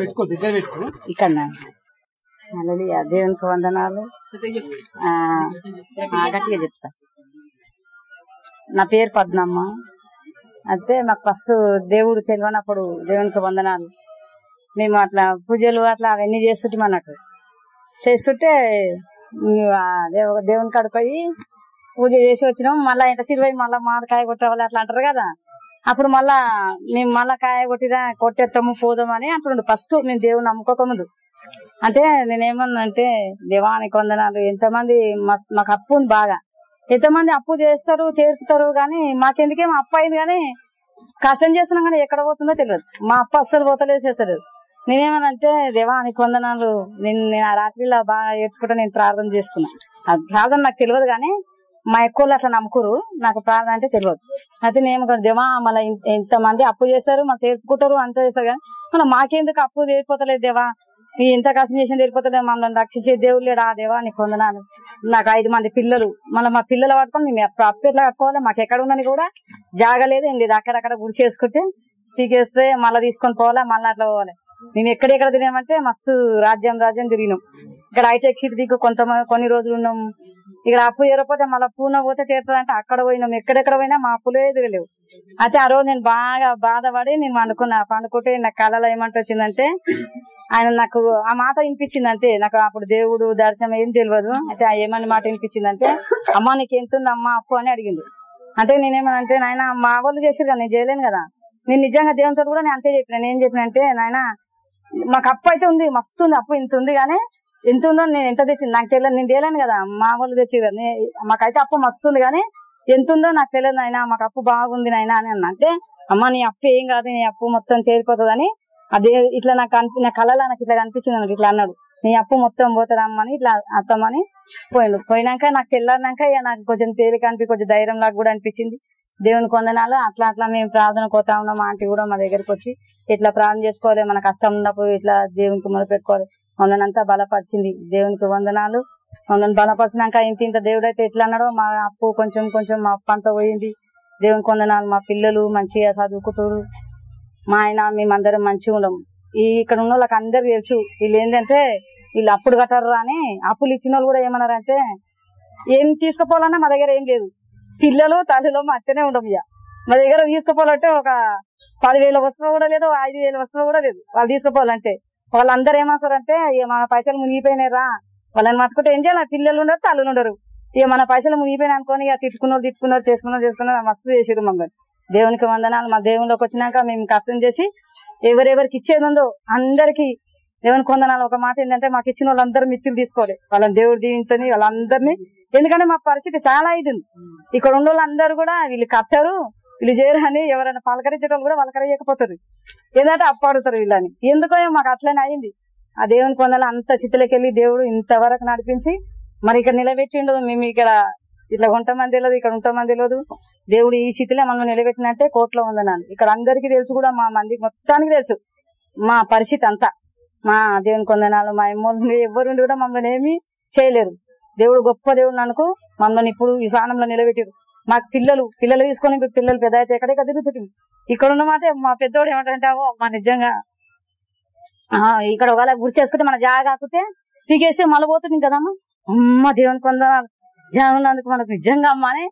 పెట్టుకో దగ్గర పెట్టుకో ఇక్కడ దేవునికి వందనాలు. గట్టిగా చెప్తా. నా పేరు పద్మమ్మ. అయితే మాకు ఫస్ట్ దేవుడు తెలియనప్పుడు దేవునికి వందనాలు. మేము అట్లా పూజలు అట్లా అవన్నీ చేస్తుంటాం అన్నట్టు చేస్తుంటే దేవుని కాడికి పోయి పూజ చేసి వచ్చినాం. మళ్ళా ఎంత సిరువై మళ్ళా మామిడికాయ కొట్టవాలి అట్లా అంటారు కదా. అప్పుడు మళ్ళా మేము మళ్ళా కాయ కొట్టిరా కొట్టేస్తాము పోదాం అని అంటుండు. ఫస్ట్ మేము దేవుని నమ్ముకోక ముందు. అంటే నేనేమన్నా అంటే దేవానికి వందనాలు. ఎంతమంది మాకు అప్పు ఉంది బాగా. ఎంతమంది అప్పు చేస్తారు తీర్పుతారు కానీ మాకెందుకేమో అప్పు అయింది కానీ కష్టం చేస్తున్నాం కానీ ఎక్కడ పోతుందో తెలియదు. మా అప్పు అస్సలు పోతలేదు చేస్తారు నేనేమనంటే నీకు వందనాలు. నేను నేను ఆ రాత్రిలో బాగా ఏడ్చుకుంటా నేను ప్రార్థన చేసుకున్నా. ఆ ప్రార్థన నాకు తెలియదు కానీ మా ఎక్కువ అట్లా నమ్ముకురు. నాకు ప్రార్థన అంటే తెలియదు. అయితే నేను దేవా మళ్ళీ ఎంత మంది అప్పు చేస్తారు మళ్ళీ తీర్పుకుంటారు అంత చేస్తారు కానీ మళ్ళీ మాకెందుకు అప్పు తీరిపోతలేదు దేవా? ఈ ఎంత కష్టం చేసిన తీరిపోతలేదు మమ్మల్ని రక్షించే దేవుడు లేడా? దేవా నీకు వందనాలు. నాకు ఐదు మంది పిల్లలు. మళ్ళీ మా పిల్లలు పట్టుకొని మేము అప్పు అప్పు ఎట్లా కట్టుకోవాలి? మాకు ఎక్కడ ఉందని కూడా జాగలేదు ఏం లేదు. అక్కడక్కడ గుడి చేసుకుంటే తీకేస్తే మళ్ళీ తీసుకొని పోవాలా? మళ్ళీ అట్లా పోవాలి. మేము ఎక్కడెక్కడ తిరిగామంటే మస్తు రాజ్యం రాజ్యం తిరిగినాం. ఇక్కడ హైటెక్ సిటీ దిగు కొంత కొన్ని రోజులు ఉన్నాం. ఇక్కడ అప్పు ఏరపోతే మళ్ళీ పూన పోతే తీరుతుందంటే. అక్కడ పోయినాం. ఎక్కడెక్కడ పోయినా మా అప్పులే తిరగలేవు. అయితే ఆ రోజు నేను బాగా బాధపడి నేను పండుకున్నా పండుకుంటే నా కళలో ఏమంటొచ్చిందంటే ఆయన నాకు ఆ మాట వినిపించింది అంతే నాకు అప్పుడు దేవుడు దర్శనం ఏం తెలియదు అయితే ఏమని మాట వినిపించిందంటే అమ్మ నీకు ఎంతుంది అమ్మ అప్పు అని అడిగింది అంటే నేనేమనంటే నాయన మా వాళ్ళు చేసారు కదా నేను చేయలేను కదా. నేను నిజంగా దేవునితో కూడా నేను అంతే చెప్పిన. నేను ఏం చెప్పిన అంటే నాయన మాకు అప్పు అయితే ఉంది మస్తు ఉంది అప్పు ఇంత ఉంది కానీ ఎంత ఉందో నేను ఎంత తెచ్చింది నాకు తెలియదు నేను తేలేను కదా మా వాళ్ళు తెచ్చి కదా మాకైతే అప్పు మస్తు ఉంది కానీ ఎంత ఉందో నాకు తెలియదు నాయన మాకు అప్పు బాగుంది నాయన అని అన్న. అంటే అమ్మ నీ అప్పు ఏం కాదు నీ అప్పు మొత్తం చేరిపోతుందని అదే ఇట్లా నాకు కనిపి నా కళలో నాకు ఇట్లా కనిపించింది నాకు ఇట్లా అన్నాడు. నీ అప్పు మొత్తం పోతుందమ్మని ఇట్లా అత్తమ్మని పోయిండు. పోయినాక నాకు తెల్లారినాక ఇక నాకు కొంచెం తేలిక అనిపి కొంచెం ధైర్యం లాగా కూడా అనిపించింది. దేవుని కొందనాలు అట్లా అట్లా మేము ప్రార్థన పోతా ఉన్నాం ఆంటీ కూడా మా దగ్గరికి వచ్చి ఇట్లా ప్రాణం చేసుకోవాలి మన కష్టం ఉన్నప్పుడు ఇట్లా దేవునికి మొదలు పెట్టుకోవాలి. మమ్మల్ని బలపరిచింది. దేవునికి వందనాలు. మమ్మల్ని బలపరిచినాక ఇంత ఇంత దేవుడు అయితే ఎట్లా అన్నాడో మా అప్పు కొంచెం కొంచెం మా అప్పు అంతా పోయింది. దేవునికి వందనాలు. మా పిల్లలు మంచిగా చదువుకుంటారు. మా ఆయన మేమందరం మంచిగా ఉండం. ఈ ఇక్కడ ఉన్న వాళ్ళకి అందరు తెలుసు వీళ్ళు ఏంటంటే వీళ్ళు అప్పుడు కట్టారు అని అప్పులు ఇచ్చిన వాళ్ళు కూడా ఏమన్నారంటే ఏం తీసుకుపోవాలన్నా మా దగ్గర ఏం లేదు. పిల్లలు తల్లిలో మా అత్తనే ఉండం ఇక. మా దగ్గర తీసుకుపోవాలంటే ఒక పదివేల వస్తువు కూడా లేదు ఐదు వేల వస్తువు కూడా లేదు. వాళ్ళు తీసుకుపోవాలంటే. వాళ్ళందరూ ఏమంటారంటే ఇక మన పైసలు మునిగిపోయినారా వాళ్ళని మట్టుకుంటే ఏం చేయాలి? పిల్లలు ఉండరు తల్లులు ఉండరు. ఇక మన పైసలు మునిగిపోయినా అనుకోని ఇక తిట్టుకున్నారు తిట్టుకున్నారు చేసుకున్నారు చేసుకున్నారు మస్తు చేసిరు మమ్మల్ని. దేవునికి వందనాలు. మా దేవునిలోకి వచ్చినాక మేము కష్టం చేసి ఎవరెవరికి ఇచ్చేది ఉందో అందరికి దేవునికి వందనాలు. ఒక మాట ఏంటంటే మాకు ఇచ్చిన వాళ్ళందరూ మిత్రులు తీసుకోవాలి. వాళ్ళని దేవుడు దీవించని వాళ్ళందరినీ. ఎందుకంటే మా పరిస్థితి చాలా ఇది ఇక్కడ ఉన్న వాళ్ళందరూ కూడా వీళ్ళు కట్టరు. వీళ్ళు చేయరు అని ఎవరైనా పలకరించడం కూడా పలకరియకపోతారు ఏదంటే అప్పాడుతారు వీళ్ళని. ఎందుకో మాకు అట్లనే అయింది. ఆ దేవుని పొందాలి అంత స్థితిలోకి దేవుడు ఇంతవరకు నడిపించి మరి ఇక్కడ నిలబెట్టిండు. మేము ఇక్కడ ఇట్లా ఉంటామని తెలియదు ఇక్కడ ఉంటామని తెలియదు దేవుడు ఈ స్థితిలో మనం నిలబెట్టినట్టే కోర్టులో ఉందన్నాను ఇక్కడ అందరికీ తెలుసు కూడా మా మంది మొత్తానికి తెలుసు. మా పరిస్థితి అంతా. మా దేవుని కొందనాలు మా ఎమ్మోళ్ళు ఎవరు కూడా మమ్మల్ని ఏమీ చేయలేరు. దేవుడు గొప్ప దేవుడు అనుకో మమ్మల్ని ఇప్పుడు ఈ స్థానంలో నిలబెట్టారు. మాకు పిల్లలు పిల్లలు తీసుకొని పిల్లలు పెద్ద అయితే ఎక్కడెక్కడ తిరుగుతుంది. ఇక్కడ ఉన్న మాట మా పెద్దోడు ఏమంటారంటావో మా నిజంగా. ఇక్కడ ఒకవేళ గురి చేసుకుంటే మన జాగా కాకపోతే పీకేస్తే మళ్ళీ పోతుంది కదమ్మా. అమ్మ దేవుని కొందనాలు జనందుకు మనకు నిజంగా అమ్మ అని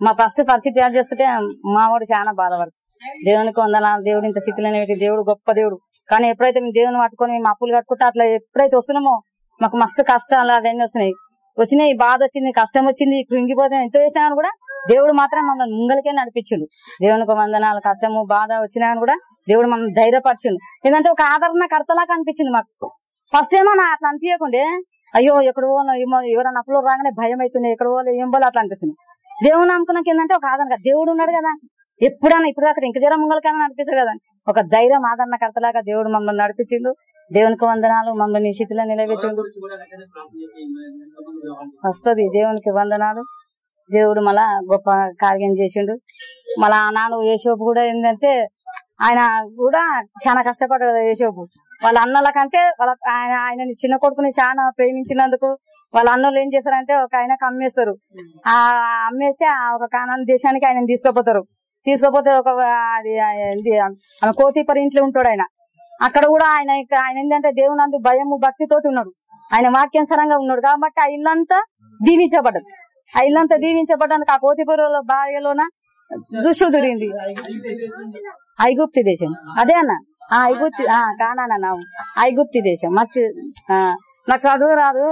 మా ఫస్ట్ పరిస్థితి యాడ్ చేసుకుంటే మా వాడు చాలా బాధపడుతుంది దేవునికి వందనాలు దేవుడు ఇంత స్థితిలో పెట్టి దేవుడు గొప్ప దేవుడు. కానీ ఎప్పుడైతే మేము దేవుని పట్టుకొని మేము అప్పులు కట్టుకుంటే అట్లా ఎప్పుడైతే వస్తున్నామో మాకు మస్తు కష్టాలు అవన్నీ వస్తున్నాయి. వచ్చినాయి బాధ వచ్చింది కష్టం వచ్చింది కృంగిపోతే ఎంత చేసినా కూడా దేవుడు మాత్రం మమ్మల్ని ముంగలకే నడిపించిండు. దేవునికి వందనాలు కష్టము బాధ వచ్చినా కూడా దేవుడు మనం ధైర్యపరిచిండు. ఏంటంటే ఒక ఆదరణ కర్తలాగా అనిపించింది మాకు. ఫస్ట్ ఏమో నా అట్లా అనిపించకుండే అయ్యో ఎక్కడ పోనో ఏమో ఎవరైనా అప్పులో రాగానే భయం అవుతుంది ఎక్కడ పోలే ఏం పోలే అట్లా అనిపిస్తుంది. దేవుని నమ్ముకున్నాక ఏంటంటే ఒక ఆదరణ దేవుడు ఉన్నాడు కదా. ఎప్పుడన్నా ఇప్పుడు అక్కడ ఇంక జర ముంగలకైనా నడిపిస్తారు కదా. ఒక ధైర్యం ఆదరణ కర్తలాగా దేవుడు మమ్మల్ని నడిపించిండు. దేవునికి వందనాలు మమ్మల్ని ఈ స్థితిలో నిలబెట్టిండు. వస్తుంది దేవునికి వందనాలు. దేవుడు మళ్ళా గొప్ప కార్యం చేసిండు. మళ్ళా నాన్న యేసోపు కూడా ఏంటంటే ఆయన కూడా చాలా కష్టపడ్డాడు యేసోపు వాళ్ళ అన్నల కంటే వాళ్ళ ఆయన ఆయనని చిన్న కొడుకుని చాలా ప్రేమించినందుకు వాళ్ళ అన్నోళ్ళు ఏం చేస్తారంటే ఒక ఆయనకు అమ్మేస్తారు. ఆ అమ్మేస్తే ఆ ఒక కానాన్ దేశానికి ఆయన తీసుకుపోతారు. తీసుకుపోతే ఒక అది ఏంది, ఆమె కోతిపరి ఇంట్లో ఉంటాడు ఆయన. అక్కడ కూడా ఆయన ఆయన ఏంటంటే దేవుని అందు భయము భక్తితోటి ఉన్నాడు. ఆయన వాక్యానుసారంగా ఉన్నాడు. కాబట్టి ఆ ఇల్లంతా దీవించబడ్డది. ఆ ఇల్లంతా దీవించబడ్డానికి ఆ కోతిపురంలో భార్యలోన దృష్టి తిరిగింది ఐగుప్తి దేశం. అదే అన్న. ఆ ఐగుప్తి ఆ కానాన్న ఐగుప్తి దేశం. మర్చి ఆ, నాకు చదువు రాదు.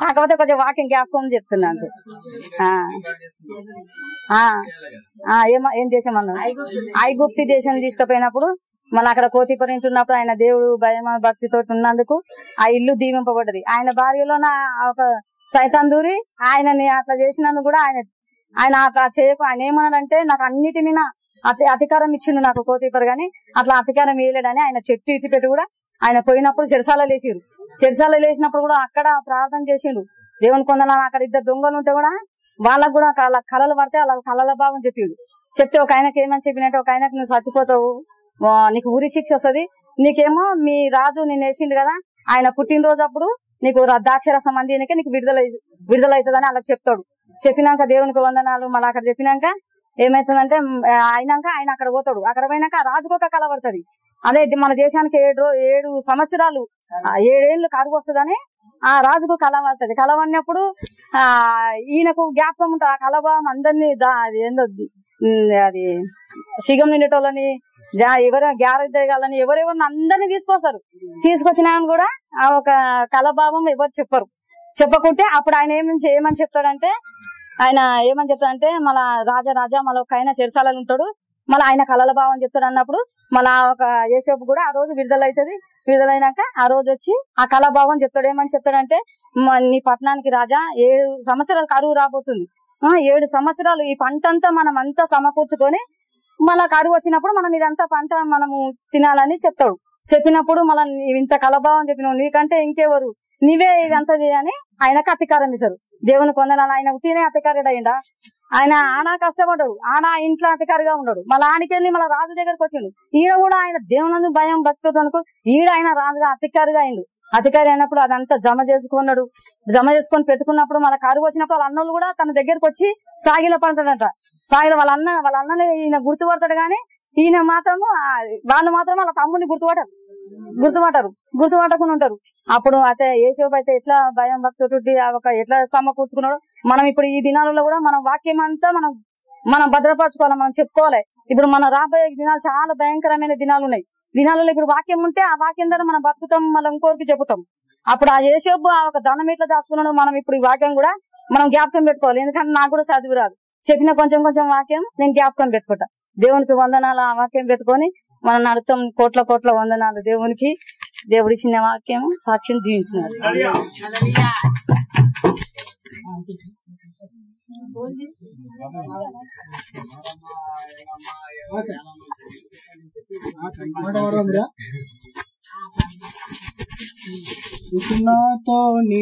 కాకపోతే కొంచెం వాకింగ్ జ్ఞాపకం చెప్తున్నా అంతే ఆ. ఆ. ఆ, ఏం దేశం అన్న? ఐగుప్తి దేశం తీసుకుపోయినప్పుడు మళ్ళీ అక్కడ కోతిపురం ఉంటున్నప్పుడు ఆయన దేవుడు భయం భక్తితో ఉన్నందుకు ఆ ఇల్లు దీవింపబడ్డది. ఆయన భార్యలోన ఒక సైతాందూరి ఆయనని అట్లా చేసినందుకు కూడా ఆయన ఆయన అట్లా చేయకు ఆయన ఏమన్నాడంటే నాకు అన్నిటి మీద అతి అధికారం ఇచ్చిండు నాకు కోతిపర్ గాని అట్లా అధికారం వేయలేడని ఆయన చెట్టు ఇచ్చిపెట్టి కూడా ఆయన పోయినప్పుడు చెరసాల లేచిరు చెరసాల లేచినప్పుడు కూడా అక్కడ ప్రార్థన చేసిండు. దేవుని కొందన అక్కడ ఇద్దరు దొంగలు ఉంటే కూడా వాళ్ళకు కూడా వాళ్ళ కళలు పడితే వాళ్ళ కళల భావం చెప్పిండు చెప్తే ఒక ఆయనకి ఏమని చెప్పినట్టు ఒక ఆయనకు నువ్వు చచ్చిపోతావు నీకు ఊరి శిక్ష వస్తుంది. నీకేమో మీ రాజు నేను వేసిండు కదా ఆయన పుట్టినరోజు అప్పుడు నీకు ద్రాక్ష రసం అందినకే నీకు విడుదల విడుదల అవుతుందని అలా చెప్తాడు. చెప్పినాక దేవునికి వందనాలు మళ్ళీ అక్కడ చెప్పినాక ఏమైతుందంటే అయినాక ఆయన అక్కడ పోతాడు. అక్కడ పోయినాక ఆ రాజుకు కళ పడుతుంది. అదే ఇది మన దేశానికి ఏడు ఏడు సంవత్సరాలు ఏడేళ్ళు కరువు వస్తుందని ఆ రాజుకు కళ పడుతుంది. కళ పడినప్పుడు ఆ ఈయనకు జ్ఞాపకం ఉంటుంది. ఆ కళభావం అందరినీ దా- అది ఏందో అది సిగం నిండేటోళ్ళని ఎవరు ఎవరో గ్యారేజ్ ఎవరెవరిని అందరినీ తీసుకొస్తారు. తీసుకొచ్చినా కూడా ఆ ఒక కళభావం ఎవరు చెప్పరు. చెప్పకుంటే అప్పుడు ఆయన ఏమని ఏమని చెప్తాడంటే ఆయన ఏమని చెప్తాడంటే మళ్ళా రాజా రాజా మళ్ళీ ఒక ఆయన చెరసాలలో ఉంటాడు. మళ్ళీ ఆయన కళల భావం చెప్తాడు అన్నప్పుడు మళ్ళా ఒక యేసోపు కూడా ఆ రోజు విడుదల అవుతుంది విడుదలైనాక ఆ రోజు వచ్చి ఆ కళాభావం చెప్తాడు. ఏమని చెప్తాడంటే నీ పట్టణానికి రాజా ఏడు సంవత్సరాలు కరువు రాబోతుంది. ఆ, ఏడు సంవత్సరాలు ఈ పంట అంతా మనం అంతా సమకూర్చుకొని మళ్ళా కరువు వచ్చినప్పుడు మనం ఇదంతా పంట మనము తినాలని చెప్తాడు. చెప్పినప్పుడు మళ్ళీ ఇంత కలభావం చెప్పినావు నీకంటే ఇంకెవరు? నీవే ఇదంతా చేయని ఆయనకు అతికారం ఇస్తారు. దేవుని పొందనాలి ఆయన ఉట్టినే అధికారుడు అయిందా ఆయన ఆనా కష్టపడ్డాడు. ఆనా ఇంట్లో అధికారిగా ఉన్నాడు. మళ్ళీ ఆడికెళ్ళి మళ్ళీ రాజు దగ్గరకు వచ్చిండు. ఈయన కూడా ఆయన దేవుని భయం భక్తుడు అనుకో ఈడ ఆయన రాజుగా అధికారిగా అయిండు అధికారి అయినప్పుడు అదంతా జమ చేసుకున్నాడు. జమ చేసుకొని పెట్టుకున్నప్పుడు మన కరువు వచ్చినప్పుడు వాళ్ళ అన్నలు కూడా తన దగ్గరకు వచ్చి సాగిల పడతాడంట సాగిల వాళ్ళ అన్న వాళ్ళ అన్నని ఈయన గుర్తుపడతాడు గానీ ఈయన మాత్రము వాళ్ళు మాత్రం వాళ్ళ తమ్ముడిని గుర్తుపడరు. గుర్తుపడరు. గుర్తుపట్టకుండా ఉంటారు. అప్పుడు అయితే యేసోపు అయితే ఎట్లా భయం భక్తుడి ఒక ఎట్లా సమకూర్చుకున్నాడు మనం ఇప్పుడు ఈ దినాలలో కూడా మనం వాక్యం అంతా మనం మనం భద్రపరచుకోవాలి మనం చెప్పుకోవాలి. ఇప్పుడు మన రాబోయే దినాలు చాలా భయంకరమైన దినాలు ఉన్నాయి. దినాలలో ఇప్పుడు వాక్యం ఉంటే ఆ వాక్యం ద్వారా మనం బతుకుతాం మళ్ళీ ఇంకోరికి చెబుతాం అప్పుడు ఆ ఏసేపు ఆ ఒక దండం ఎట్లా దాచుకున్నాడు మనం ఇప్పుడు ఈ వాక్యం కూడా మనం జ్ఞాపకం పెట్టుకోవాలి. ఎందుకంటే నాకు కూడా చదువు రాదు. చెప్పిన కొంచెం కొంచెం వాక్యం నేను జ్ఞాపకం పెట్టుకుంటా. దేవునికి వందనాలు ఆ వాక్యం పెట్టుకొని మనం నడుతాం కోట్ల కోట్ల వందనాలు దేవునికి. దేవుడి చిన్న వాక్యం సాక్ష్యం దీవించినారు మాట నాతో నీ